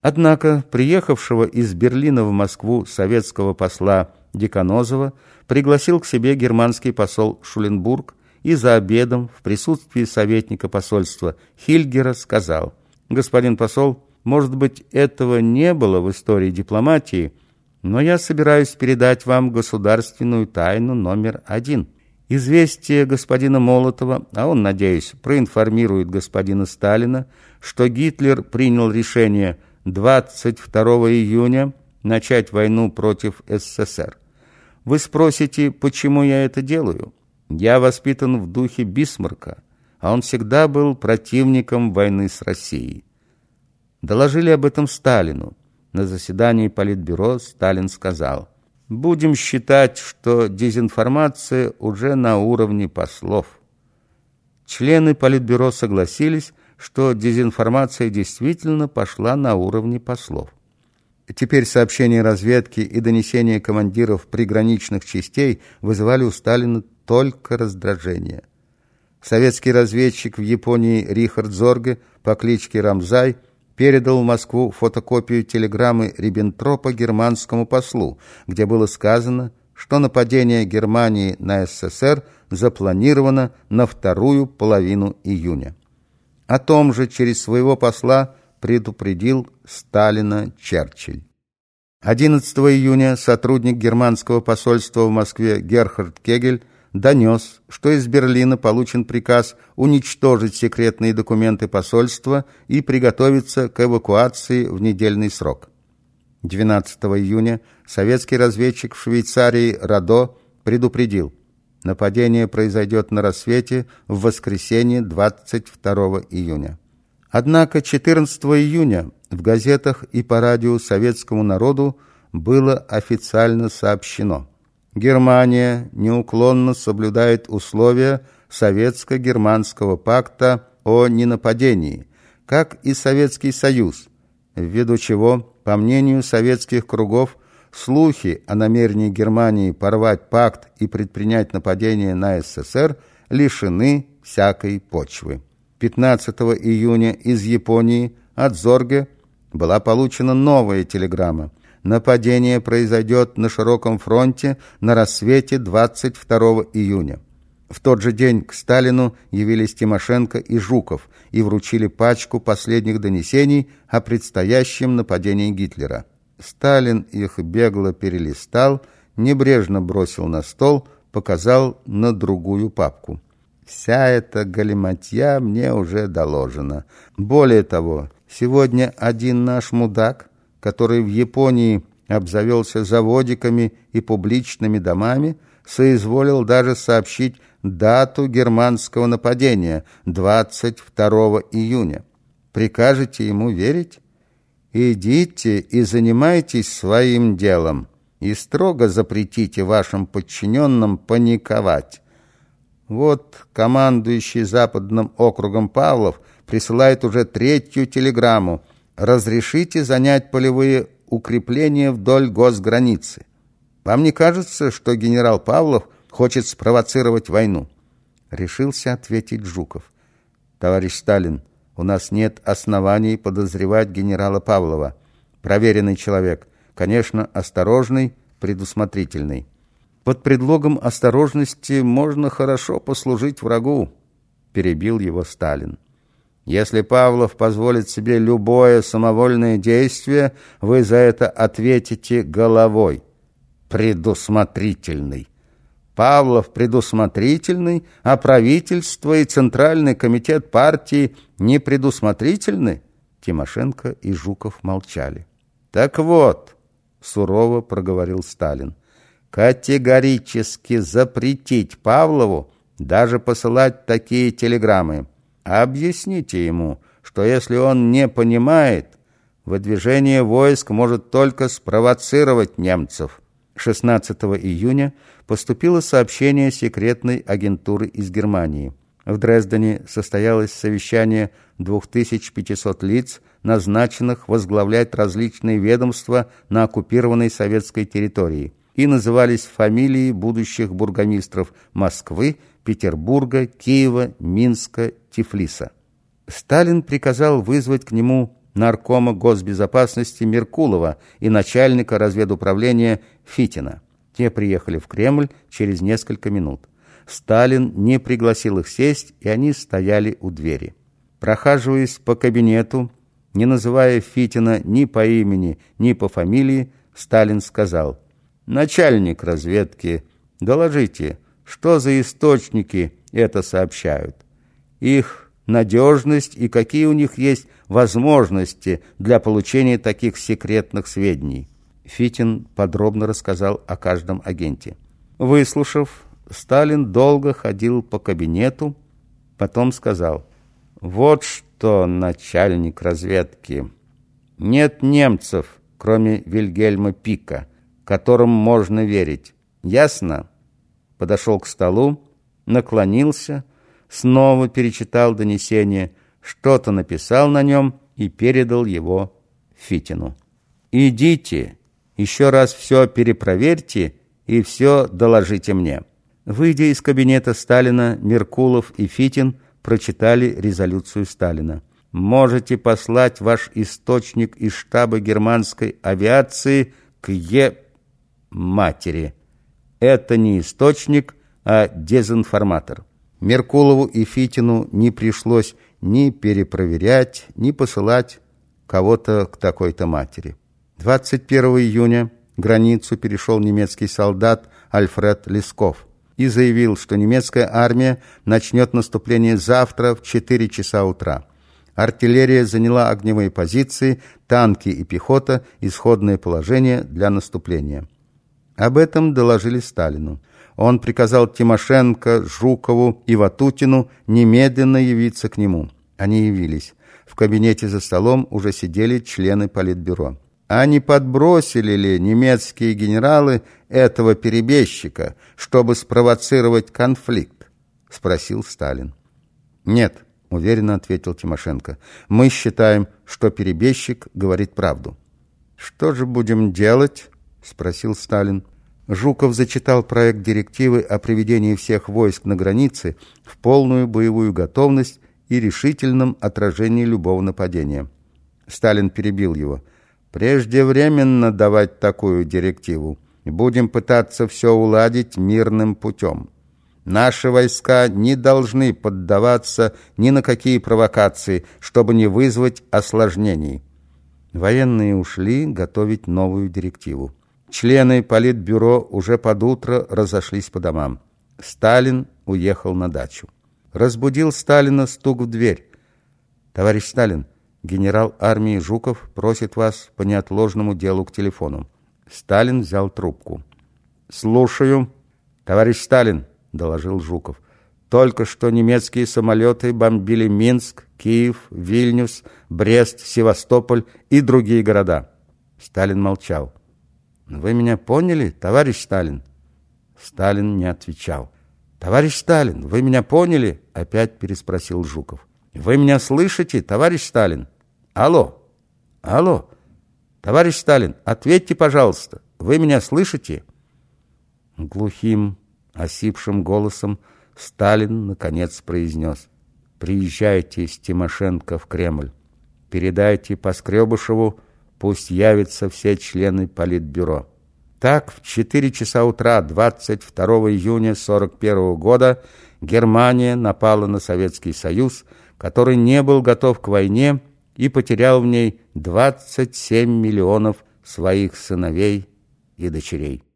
Однако приехавшего из Берлина в Москву советского посла Деканозова пригласил к себе германский посол Шуленбург и за обедом в присутствии советника посольства Хильгера сказал «Господин посол, может быть, этого не было в истории дипломатии, но я собираюсь передать вам государственную тайну номер один. Известие господина Молотова, а он, надеюсь, проинформирует господина Сталина, что Гитлер принял решение – 22 июня начать войну против СССР. Вы спросите, почему я это делаю? Я воспитан в духе Бисмарка, а он всегда был противником войны с Россией. Доложили об этом Сталину. На заседании Политбюро Сталин сказал, «Будем считать, что дезинформация уже на уровне послов». Члены Политбюро согласились, что дезинформация действительно пошла на уровне послов. Теперь сообщения разведки и донесения командиров приграничных частей вызывали у Сталина только раздражение. Советский разведчик в Японии Рихард Зорге по кличке Рамзай передал в Москву фотокопию телеграммы Риббентропа германскому послу, где было сказано, что нападение Германии на СССР запланировано на вторую половину июня. О том же через своего посла предупредил Сталина Черчилль. 11 июня сотрудник германского посольства в Москве Герхард Кегель донес, что из Берлина получен приказ уничтожить секретные документы посольства и приготовиться к эвакуации в недельный срок. 12 июня советский разведчик в Швейцарии Радо предупредил, Нападение произойдет на рассвете в воскресенье 22 июня. Однако 14 июня в газетах и по радио советскому народу было официально сообщено. Германия неуклонно соблюдает условия Советско-германского пакта о ненападении, как и Советский Союз, ввиду чего, по мнению советских кругов, слухи о намерении Германии порвать пакт и предпринять нападение на СССР лишены всякой почвы. 15 июня из Японии от Зорге была получена новая телеграмма. Нападение произойдет на широком фронте на рассвете 22 июня. В тот же день к Сталину явились Тимошенко и Жуков и вручили пачку последних донесений о предстоящем нападении Гитлера. Сталин их бегло перелистал, небрежно бросил на стол, показал на другую папку. Вся эта галиматья мне уже доложена. Более того, сегодня один наш мудак, который в Японии обзавелся заводиками и публичными домами, соизволил даже сообщить дату германского нападения 22 июня. Прикажете ему верить? Идите и занимайтесь своим делом, и строго запретите вашим подчиненным паниковать. Вот командующий Западным округом Павлов присылает уже третью телеграмму. Разрешите занять полевые укрепления вдоль госграницы. Вам не кажется, что генерал Павлов хочет спровоцировать войну? Решился ответить Жуков. Товарищ Сталин, у нас нет оснований подозревать генерала Павлова. Проверенный человек, конечно, осторожный, предусмотрительный. Под предлогом осторожности можно хорошо послужить врагу, перебил его Сталин. Если Павлов позволит себе любое самовольное действие, вы за это ответите головой. Предусмотрительный. Павлов предусмотрительный, а правительство и Центральный комитет партии не предусмотрительны? Тимошенко и Жуков молчали. Так вот, сурово проговорил Сталин, категорически запретить Павлову даже посылать такие телеграммы. Объясните ему, что если он не понимает, выдвижение войск может только спровоцировать немцев. 16 июня поступило сообщение секретной агентуры из Германии. В Дрездене состоялось совещание 2500 лиц, назначенных возглавлять различные ведомства на оккупированной советской территории, и назывались фамилии будущих бургомистров Москвы, Петербурга, Киева, Минска, Тифлиса. Сталин приказал вызвать к нему наркома госбезопасности Меркулова и начальника разведуправления Фитина. Те приехали в Кремль через несколько минут. Сталин не пригласил их сесть, и они стояли у двери. Прохаживаясь по кабинету, не называя Фитина ни по имени, ни по фамилии, Сталин сказал, «Начальник разведки, доложите, что за источники это сообщают? Их надежность и какие у них есть возможности для получения таких секретных сведений?» Фитин подробно рассказал о каждом агенте. Выслушав, Сталин долго ходил по кабинету, потом сказал, «Вот что, начальник разведки, нет немцев, кроме Вильгельма Пика, которым можно верить. Ясно?» Подошел к столу, наклонился, снова перечитал донесение, что-то написал на нем и передал его Фитину. «Идите, еще раз все перепроверьте и все доложите мне». Выйдя из кабинета Сталина, Меркулов и Фитин прочитали резолюцию Сталина. «Можете послать ваш источник из штаба германской авиации к Е... матери. Это не источник, а дезинформатор». Меркулову и Фитину не пришлось ни перепроверять, ни посылать кого-то к такой-то матери. 21 июня границу перешел немецкий солдат Альфред Лесков и заявил, что немецкая армия начнет наступление завтра в 4 часа утра. Артиллерия заняла огневые позиции, танки и пехота – исходное положение для наступления. Об этом доложили Сталину. Он приказал Тимошенко, Жукову и Ватутину немедленно явиться к нему. Они явились. В кабинете за столом уже сидели члены Политбюро. А не подбросили ли немецкие генералы этого перебежчика, чтобы спровоцировать конфликт? Спросил Сталин. Нет, уверенно ответил Тимошенко. Мы считаем, что перебежчик говорит правду. Что же будем делать? Спросил Сталин. Жуков зачитал проект директивы о приведении всех войск на границе в полную боевую готовность и решительном отражении любого нападения. Сталин перебил его – Преждевременно давать такую директиву. Будем пытаться все уладить мирным путем. Наши войска не должны поддаваться ни на какие провокации, чтобы не вызвать осложнений. Военные ушли готовить новую директиву. Члены Политбюро уже под утро разошлись по домам. Сталин уехал на дачу. Разбудил Сталина стук в дверь. «Товарищ Сталин, Генерал армии Жуков просит вас по неотложному делу к телефону. Сталин взял трубку. «Слушаю. Товарищ Сталин», — доложил Жуков. «Только что немецкие самолеты бомбили Минск, Киев, Вильнюс, Брест, Севастополь и другие города». Сталин молчал. «Вы меня поняли, товарищ Сталин?» Сталин не отвечал. «Товарищ Сталин, вы меня поняли?» Опять переспросил Жуков. Вы меня слышите, товарищ Сталин? Алло, алло. Товарищ Сталин, ответьте, пожалуйста. Вы меня слышите? Глухим, осипшим голосом Сталин наконец произнес. Приезжайте с Тимошенко в Кремль. Передайте Поскребышеву, пусть явятся все члены Политбюро. Так, в 4 часа утра 22 июня 1941 года Германия напала на Советский Союз, который не был готов к войне и потерял в ней 27 миллионов своих сыновей и дочерей.